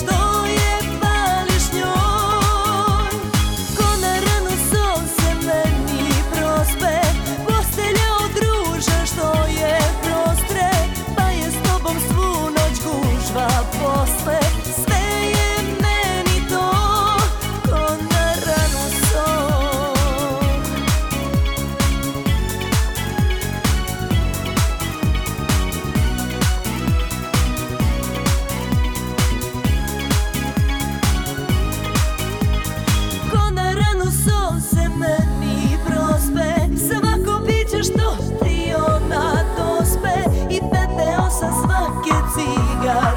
estoy. it's eager.